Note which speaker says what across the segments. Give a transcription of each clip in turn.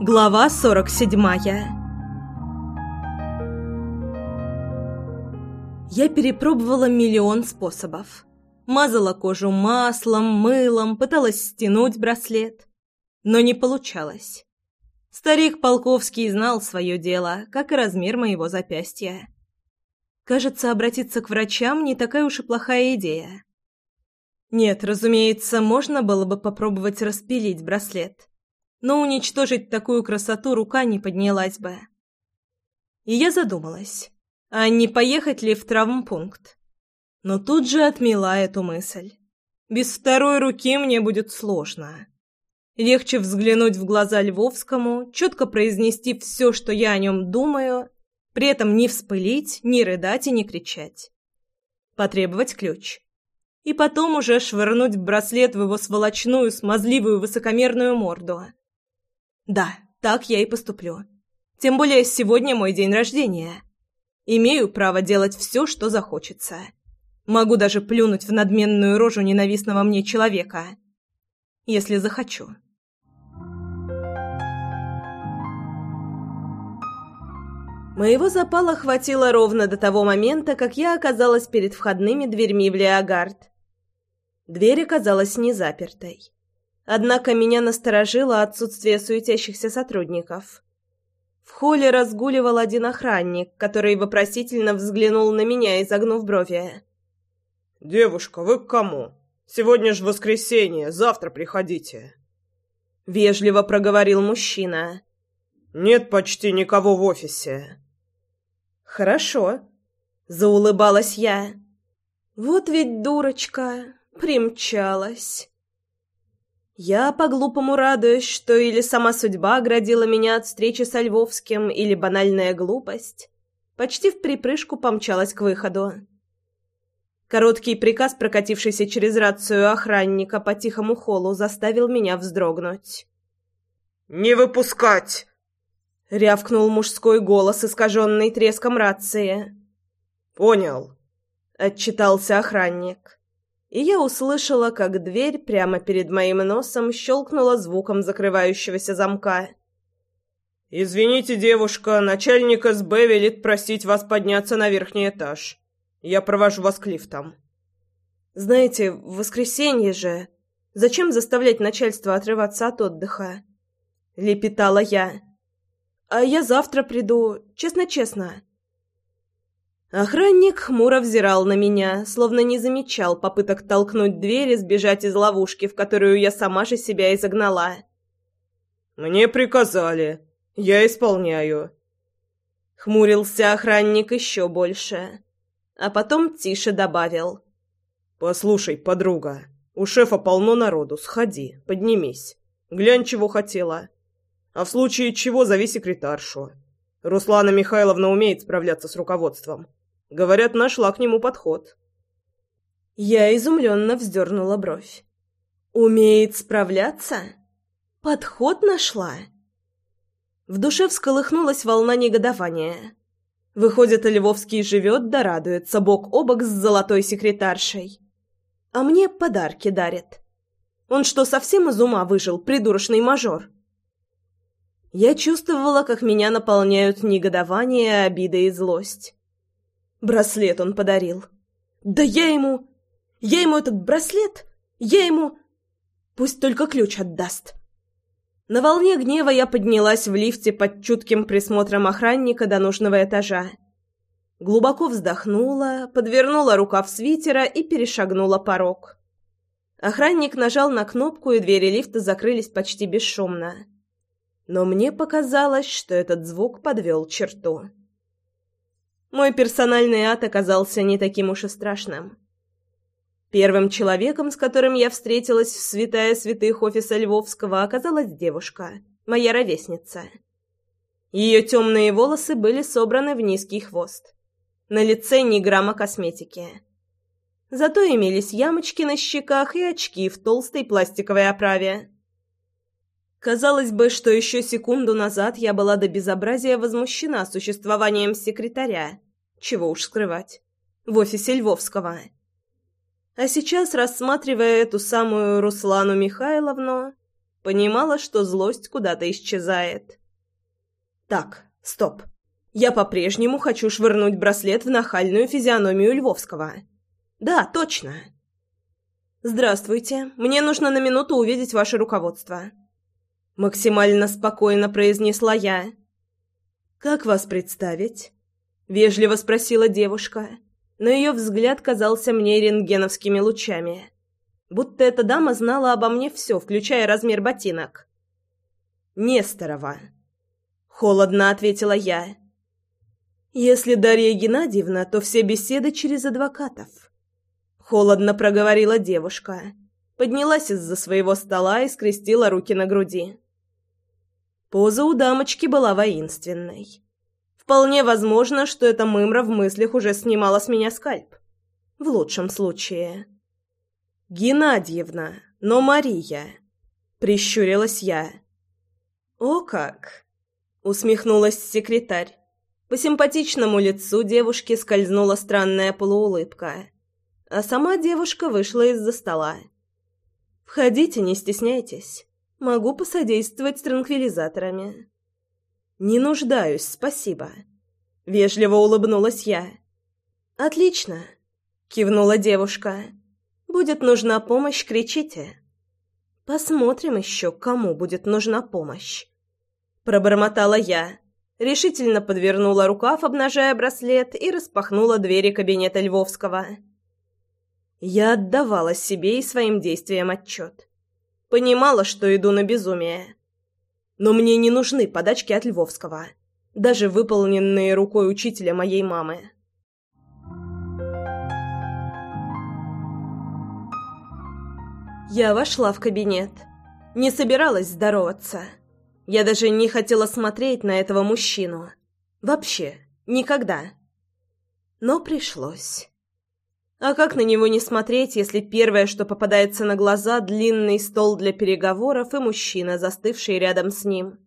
Speaker 1: Глава 47 Я перепробовала миллион способов. Мазала кожу маслом, мылом, пыталась стянуть браслет. Но не получалось. Старик Полковский знал свое дело, как и размер моего запястья. Кажется, обратиться к врачам не такая уж и плохая идея. Нет, разумеется, можно было бы попробовать распилить браслет но уничтожить такую красоту рука не поднялась бы. И я задумалась, а не поехать ли в травмпункт? Но тут же отмела эту мысль. Без второй руки мне будет сложно. Легче взглянуть в глаза Львовскому, четко произнести все, что я о нем думаю, при этом не вспылить, не рыдать и не кричать. Потребовать ключ. И потом уже швырнуть браслет в его сволочную, смазливую, высокомерную морду. Да, так я и поступлю. Тем более сегодня мой день рождения. Имею право делать все, что захочется. Могу даже плюнуть в надменную рожу ненавистного мне человека. Если захочу. Моего запала хватило ровно до того момента, как я оказалась перед входными дверьми в Леогард. Дверь оказалась не запертой. Однако меня насторожило отсутствие суетящихся сотрудников. В холле разгуливал один охранник, который вопросительно взглянул на меня, изогнув брови.
Speaker 2: «Девушка, вы к кому? Сегодня же воскресенье, завтра приходите».
Speaker 1: Вежливо проговорил мужчина.
Speaker 2: «Нет почти никого в офисе».
Speaker 1: «Хорошо», — заулыбалась я. «Вот ведь дурочка, примчалась». Я по-глупому радуюсь, что или сама судьба оградила меня от встречи со Львовским, или банальная глупость. Почти в припрыжку помчалась к выходу. Короткий приказ, прокатившийся через рацию охранника по тихому холлу, заставил меня вздрогнуть.
Speaker 2: «Не выпускать!»
Speaker 1: — рявкнул мужской голос, искаженный треском рации.
Speaker 2: «Понял», —
Speaker 1: отчитался охранник и я услышала, как дверь прямо перед моим носом щелкнула звуком закрывающегося замка.
Speaker 2: «Извините, девушка, начальник СБ велит просить вас подняться на верхний этаж. Я провожу вас к лифтам».
Speaker 1: «Знаете, в воскресенье же. Зачем заставлять начальство отрываться от отдыха?» — лепетала я. «А я завтра приду, честно-честно». Охранник хмуро взирал на меня, словно не замечал попыток толкнуть дверь и сбежать из ловушки, в которую я сама же себя изогнала.
Speaker 2: «Мне приказали. Я исполняю».
Speaker 1: Хмурился охранник еще больше, а потом тише добавил.
Speaker 2: «Послушай, подруга, у шефа полно народу, сходи, поднимись. Глянь, чего хотела. А в случае чего зови секретаршу. Руслана Михайловна умеет справляться с руководством. Говорят, нашла к нему подход.
Speaker 1: Я изумленно вздернула бровь. «Умеет справляться? Подход нашла?» В душе всколыхнулась волна негодования. Выходит, Львовский живет да радуется бок о бок с золотой секретаршей. А мне подарки дарит. Он что, совсем из ума выжил, придурочный мажор? Я чувствовала, как меня наполняют негодование, обида и злость. Браслет он подарил. Да я ему... Я ему этот браслет... Я ему... Пусть только ключ отдаст. На волне гнева я поднялась в лифте под чутким присмотром охранника до нужного этажа. Глубоко вздохнула, подвернула рукав свитера и перешагнула порог. Охранник нажал на кнопку, и двери лифта закрылись почти бесшумно. Но мне показалось, что этот звук подвел черту. Мой персональный ад оказался не таким уж и страшным. Первым человеком, с которым я встретилась в святая святых офиса Львовского, оказалась девушка, моя ровесница. Ее темные волосы были собраны в низкий хвост. На лице ни грамма косметики. Зато имелись ямочки на щеках и очки в толстой пластиковой оправе. Казалось бы, что еще секунду назад я была до безобразия возмущена существованием секретаря, чего уж скрывать, в офисе Львовского. А сейчас, рассматривая эту самую Руслану Михайловну, понимала, что злость куда-то исчезает. «Так, стоп. Я по-прежнему хочу швырнуть браслет в нахальную физиономию Львовского. Да, точно. Здравствуйте. Мне нужно на минуту увидеть ваше руководство». Максимально спокойно произнесла я. «Как вас представить?» — вежливо спросила девушка, но ее взгляд казался мне рентгеновскими лучами. Будто эта дама знала обо мне все, включая размер ботинок. «Несторова», — холодно ответила я. «Если Дарья Геннадьевна, то все беседы через адвокатов». Холодно проговорила девушка, поднялась из-за своего стола и скрестила руки на груди. Поза у дамочки была воинственной. Вполне возможно, что эта мымра в мыслях уже снимала с меня скальп. В лучшем случае. «Геннадьевна, но Мария!» — прищурилась я. «О как!» — усмехнулась секретарь. По симпатичному лицу девушки скользнула странная полуулыбка, а сама девушка вышла из-за стола. «Входите, не стесняйтесь. Могу посодействовать с транквилизаторами». «Не нуждаюсь, спасибо». Вежливо улыбнулась я. «Отлично», — кивнула девушка. «Будет нужна помощь, кричите». «Посмотрим еще, кому будет нужна помощь». Пробормотала я, решительно подвернула рукав, обнажая браслет, и распахнула двери кабинета Львовского. Я отдавала себе и своим действиям отчет. Понимала, что иду на безумие. Но мне не нужны подачки от Львовского, даже выполненные рукой учителя моей мамы. Я вошла в кабинет. Не собиралась здороваться. Я даже не хотела смотреть на этого мужчину. Вообще, никогда. Но пришлось. А как на него не смотреть, если первое, что попадается на глаза, длинный стол для переговоров и мужчина, застывший рядом с ним?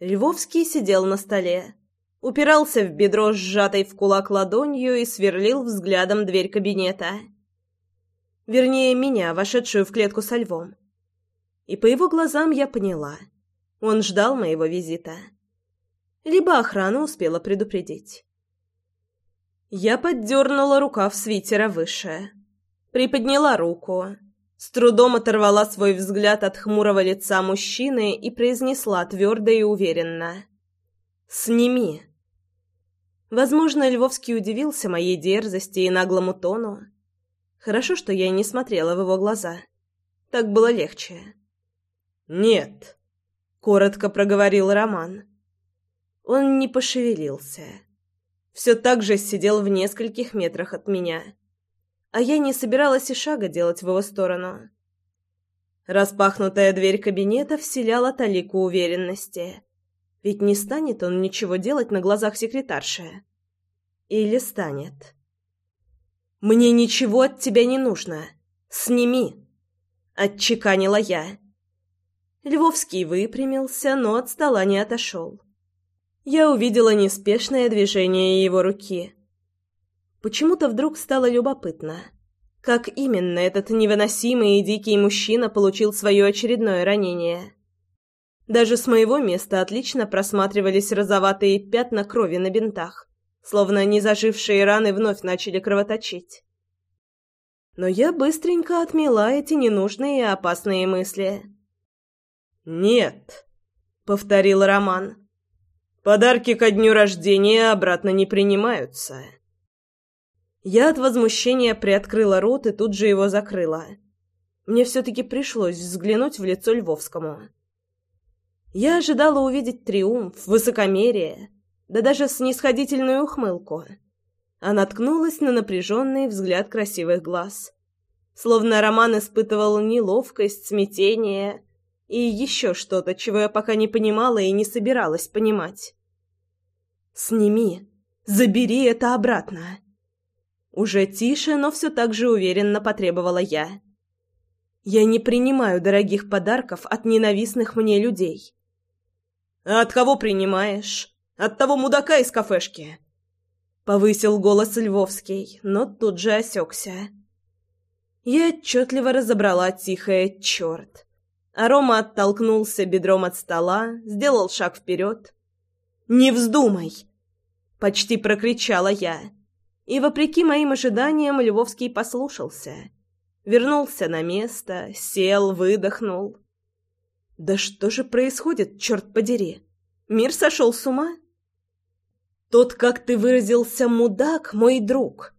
Speaker 1: Львовский сидел на столе, упирался в бедро сжатой в кулак ладонью и сверлил взглядом дверь кабинета. Вернее, меня, вошедшую в клетку со львом. И по его глазам я поняла. Он ждал моего визита. Либо охрана успела предупредить. Я поддернула рукав свитера выше. Приподняла руку. С трудом оторвала свой взгляд от хмурого лица мужчины и произнесла твердо и уверенно. «Сними». Возможно, Львовский удивился моей дерзости и наглому тону. Хорошо, что я не смотрела в его глаза. Так было легче. «Нет», — коротко проговорил Роман. Он не пошевелился все так же сидел в нескольких метрах от меня. А я не собиралась и шага делать в его сторону. Распахнутая дверь кабинета вселяла талику уверенности. Ведь не станет он ничего делать на глазах секретарши. Или станет. «Мне ничего от тебя не нужно. Сними!» — отчеканила я. Львовский выпрямился, но от стола не отошел я увидела неспешное движение его руки. Почему-то вдруг стало любопытно, как именно этот невыносимый и дикий мужчина получил свое очередное ранение. Даже с моего места отлично просматривались розоватые пятна крови на бинтах, словно незажившие раны вновь начали кровоточить. Но я быстренько отмела эти ненужные и опасные мысли. «Нет», — повторил Роман, — Подарки ко дню рождения обратно не принимаются. Я от возмущения приоткрыла рот и тут же его закрыла. Мне все-таки пришлось взглянуть в лицо Львовскому. Я ожидала увидеть триумф, высокомерие, да даже снисходительную ухмылку. А наткнулась на напряженный взгляд красивых глаз. Словно Роман испытывал неловкость, смятение и еще что-то, чего я пока не понимала и не собиралась понимать. «Сними! Забери это обратно!» Уже тише, но все так же уверенно потребовала я. «Я не принимаю дорогих подарков от ненавистных мне людей». «А от кого принимаешь? От того мудака из кафешки?» Повысил голос Львовский, но тут же осекся. Я отчетливо разобрала тихое «черт». А Рома оттолкнулся бедром от стола, сделал шаг вперед. «Не вздумай!» — почти прокричала я. И, вопреки моим ожиданиям, Львовский послушался. Вернулся на место, сел, выдохнул. «Да что же происходит, черт подери? Мир сошел с ума?» «Тот, как ты выразился, мудак, мой друг!»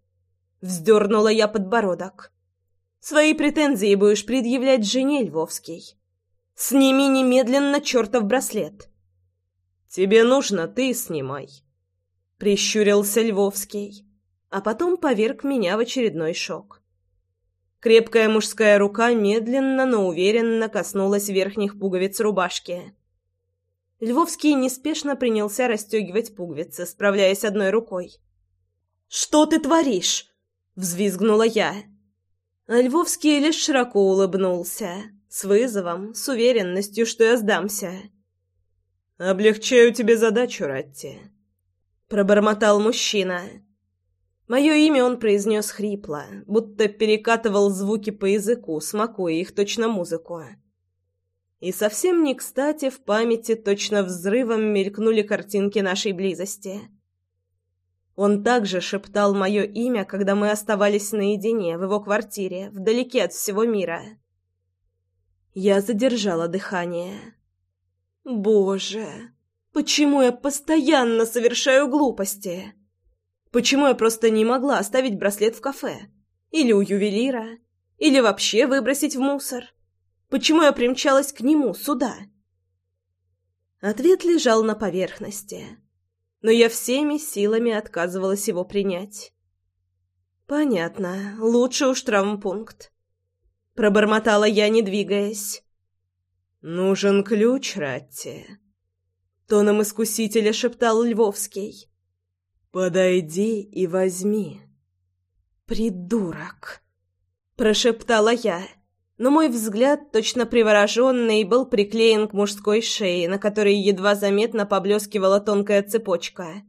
Speaker 1: Вздернула я подбородок. «Свои претензии будешь предъявлять жене, Львовский. Сними немедленно чертов браслет!» «Тебе нужно, ты снимай!» Прищурился Львовский а потом поверг меня в очередной шок. Крепкая мужская рука медленно, но уверенно коснулась верхних пуговиц рубашки. Львовский неспешно принялся расстегивать пуговицы, справляясь одной рукой. «Что ты творишь?» — взвизгнула я. А Львовский лишь широко улыбнулся, с вызовом, с уверенностью, что я сдамся.
Speaker 2: «Облегчаю тебе задачу, Ратти», — пробормотал мужчина.
Speaker 1: Мое имя он произнес хрипло, будто перекатывал звуки по языку, смакуя их точно музыку. И совсем не кстати в памяти точно взрывом мелькнули картинки нашей близости. Он также шептал мое имя, когда мы оставались наедине в его квартире, вдалеке от всего мира. Я задержала дыхание. «Боже, почему я постоянно совершаю глупости?» Почему я просто не могла оставить браслет в кафе? Или у ювелира? Или вообще выбросить в мусор? Почему я примчалась к нему сюда? Ответ лежал на поверхности, но я всеми силами отказывалась его принять. «Понятно. Лучше уж травмпункт». Пробормотала я, не двигаясь.
Speaker 2: «Нужен ключ, Ратти», —
Speaker 1: тоном искусителя шептал Львовский.
Speaker 2: «Подойди и возьми».
Speaker 1: «Придурок!» – прошептала я, но мой взгляд, точно привороженный, был приклеен к мужской шее, на которой едва заметно поблескивала тонкая цепочка.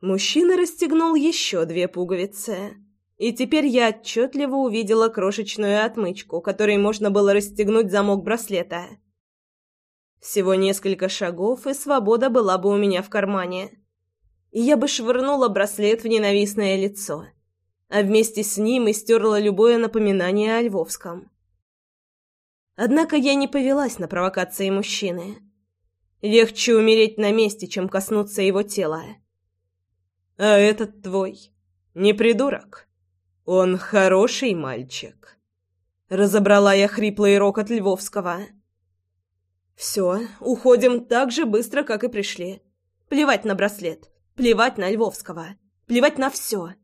Speaker 1: Мужчина расстегнул еще две пуговицы, и теперь я отчетливо увидела крошечную отмычку, которой можно было расстегнуть замок браслета. Всего несколько шагов, и свобода была бы у меня в кармане и я бы швырнула браслет в ненавистное лицо, а вместе с ним и стерла любое напоминание о Львовском. Однако я не повелась на провокации мужчины. Легче умереть на месте, чем коснуться его тела.
Speaker 2: А этот твой не придурок. Он хороший мальчик.
Speaker 1: Разобрала я хриплый рокот Львовского. Все, уходим так же быстро, как и пришли. Плевать на браслет. Плевать на Львовского. Плевать на все.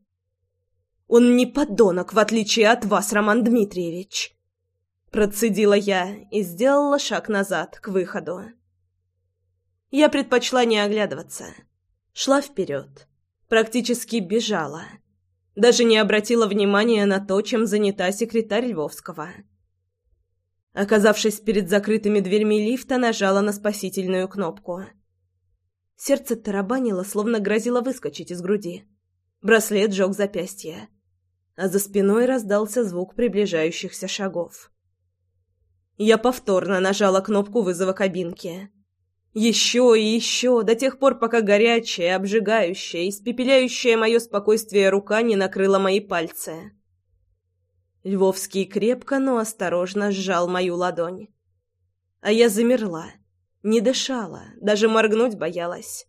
Speaker 1: Он не подонок, в отличие от вас, Роман Дмитриевич. Процедила я и сделала шаг назад, к выходу. Я предпочла не оглядываться. Шла вперед. Практически бежала. Даже не обратила внимания на то, чем занята секретарь Львовского. Оказавшись перед закрытыми дверьми лифта, нажала на спасительную кнопку — Сердце тарабанило, словно грозило выскочить из груди. Браслет жег запястье. А за спиной раздался звук приближающихся шагов. Я повторно нажала кнопку вызова кабинки. Еще и еще, до тех пор, пока горячая, обжигающая, испепеляющая мое спокойствие рука не накрыла мои пальцы. Львовский крепко, но осторожно сжал мою ладонь. А я замерла не дышала, даже моргнуть боялась.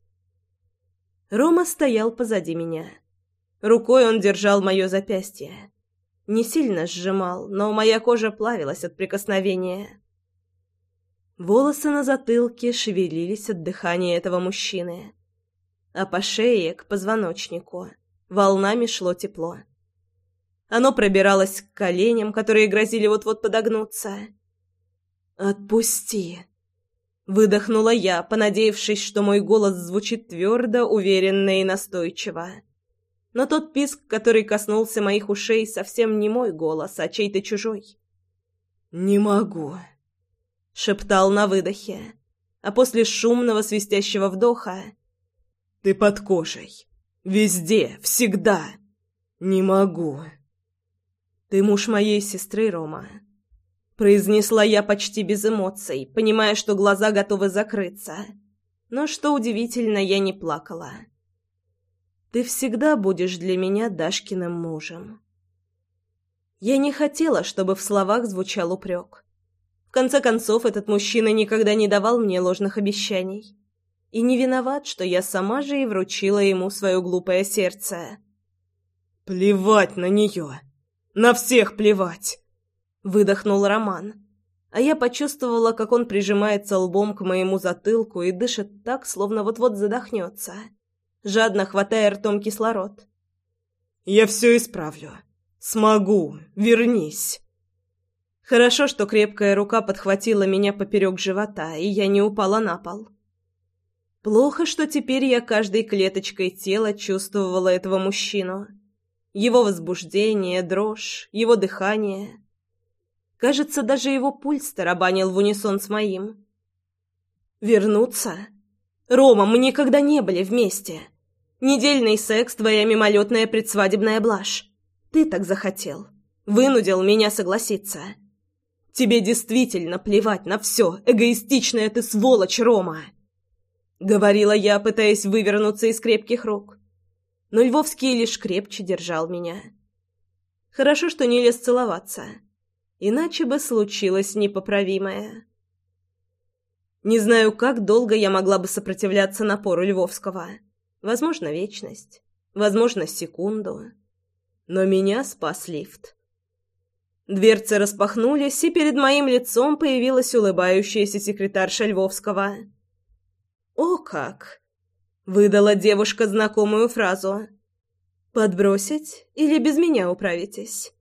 Speaker 1: Рома стоял позади меня. Рукой он держал мое запястье. Не сильно сжимал, но моя кожа плавилась от прикосновения. Волосы на затылке шевелились от дыхания этого мужчины. А по шее, к позвоночнику, волнами шло тепло. Оно пробиралось к коленям, которые грозили вот-вот подогнуться. «Отпусти!» Выдохнула я, понадеявшись, что мой голос звучит твердо, уверенно и настойчиво. Но тот писк, который коснулся моих ушей, совсем не мой голос, а чей-то чужой.
Speaker 2: «Не могу», —
Speaker 1: шептал на выдохе, а после шумного свистящего вдоха...
Speaker 2: «Ты под кожей. Везде, всегда. Не могу».
Speaker 1: «Ты муж моей сестры, Рома», Произнесла я почти без эмоций, понимая, что глаза готовы закрыться. Но, что удивительно, я не плакала. «Ты всегда будешь для меня Дашкиным мужем». Я не хотела, чтобы в словах звучал упрек. В конце концов, этот мужчина никогда не давал мне ложных обещаний. И не виноват, что я сама же и вручила ему свое глупое сердце.
Speaker 2: «Плевать на нее! На всех плевать!»
Speaker 1: Выдохнул Роман. А я почувствовала, как он прижимается лбом к моему затылку и дышит так, словно вот-вот задохнется, жадно хватая ртом кислород.
Speaker 2: «Я все исправлю. Смогу. Вернись».
Speaker 1: Хорошо, что крепкая рука подхватила меня поперек живота, и я не упала на пол. Плохо, что теперь я каждой клеточкой тела чувствовала этого мужчину. Его возбуждение, дрожь, его дыхание. Кажется, даже его пульс тарабанил в унисон с моим. «Вернуться? Рома, мы никогда не были вместе. Недельный секс — твоя мимолетная предсвадебная блажь. Ты так захотел. Вынудил меня согласиться. Тебе действительно плевать на все, эгоистичная ты сволочь, Рома!» Говорила я, пытаясь вывернуться из крепких рук но Львовский лишь крепче держал меня. Хорошо, что не лез целоваться, иначе бы случилось непоправимое. Не знаю, как долго я могла бы сопротивляться напору Львовского. Возможно, вечность, возможно, секунду. Но меня спас лифт. Дверцы распахнулись, и перед моим лицом появилась улыбающаяся секретарша Львовского. «О как!» Выдала девушка знакомую фразу. «Подбросить или без меня управитесь?»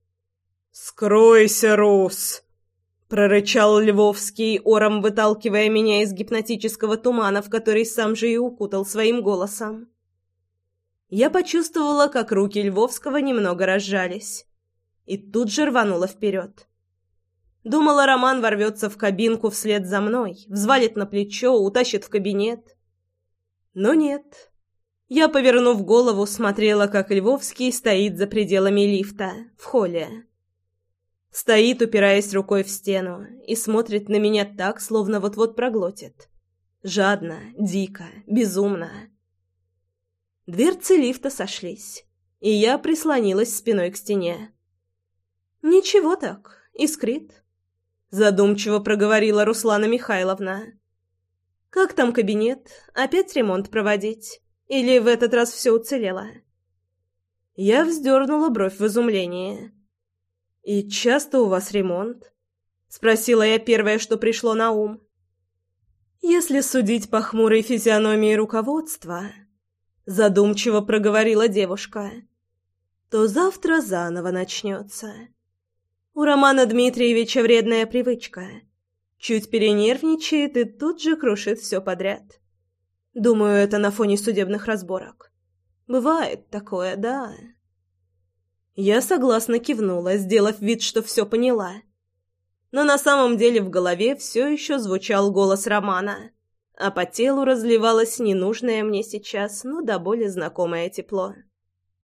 Speaker 2: «Скройся, Рус!» — прорычал Львовский, ором выталкивая меня из гипнотического тумана, в который сам же и укутал своим голосом.
Speaker 1: Я почувствовала, как руки Львовского немного разжались, и тут же рванула вперед. Думала, Роман ворвется в кабинку вслед за мной, взвалит на плечо, утащит в кабинет. Но нет. Я, повернув голову, смотрела, как Львовский стоит за пределами лифта, в холле. Стоит, упираясь рукой в стену, и смотрит на меня так, словно вот-вот проглотит. Жадно, дико, безумно. Дверцы лифта сошлись, и я прислонилась спиной к стене. «Ничего так, искрит», — задумчиво проговорила Руслана Михайловна. Как там кабинет? Опять ремонт проводить? Или в этот раз все уцелело? Я вздернула бровь в изумлении. «И часто у вас ремонт?» — спросила я первое, что пришло на ум. «Если судить по хмурой физиономии руководства», — задумчиво проговорила девушка, — «то завтра заново начнется. У Романа Дмитриевича вредная привычка — Чуть перенервничает и тут же крушит все подряд. Думаю, это на фоне судебных разборок. Бывает такое, да. Я согласно кивнула, сделав вид, что все поняла. Но на самом деле в голове все еще звучал голос Романа, а по телу разливалось ненужное мне сейчас, но до боли знакомое тепло.